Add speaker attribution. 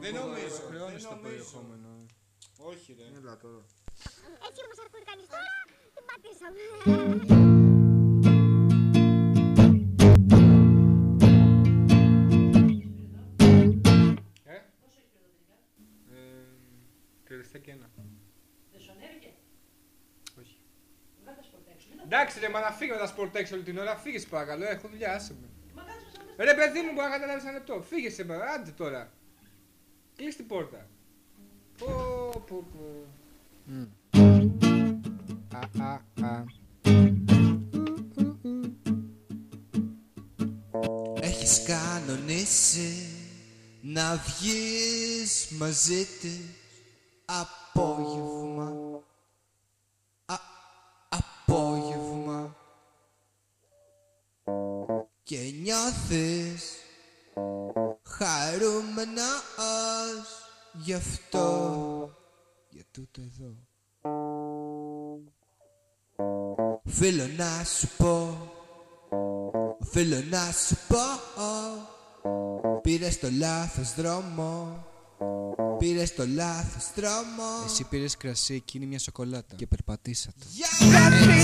Speaker 1: Δεν νομίζω.
Speaker 2: Χρεώνεις
Speaker 1: δεν
Speaker 2: το
Speaker 1: νομίζω.
Speaker 2: περιεχόμενο.
Speaker 1: Όχι ρε.
Speaker 2: Έλα τώρα.
Speaker 3: Έτσι όμως ακούει κανείς τώρα, την πατήσαμε.
Speaker 2: Ε; Ε, Τελευταία και ένα.
Speaker 4: Δεν σου ανέβηκε.
Speaker 2: Όχι.
Speaker 4: Βγάλε τα σπορτ έξω. Μην
Speaker 2: Εντάξει ρε, μα να φύγει με τα σπορτ έξω όλη την ώρα. Φύγε σε παρακαλώ, έχω δουλειά, άσε με.
Speaker 4: τα- Μα κάτσε σαν τα
Speaker 2: Ρε παιδί μου, μπορεί να καταλάβεις ένα λεπτό. Φύγε σε παρακαλώ, άντε τώρα. Κλείς την πόρτα. Πω, πω, πω. Α, α, α.
Speaker 5: Έχεις κανονίσει να βγεις μαζί της απόγευμα και νιώθεις χαρούμενος. Γι' αυτό για τούτο εδώ. Φίλο να σου πω Οφείλω να σου πω. Πήρες το λάθος δρόμο Πήρες το λάθος δρόμο
Speaker 6: Εσύ πήρες κρασί, εκείνη μια σοκολάτα. Και περπατήσατε.
Speaker 5: Γιατί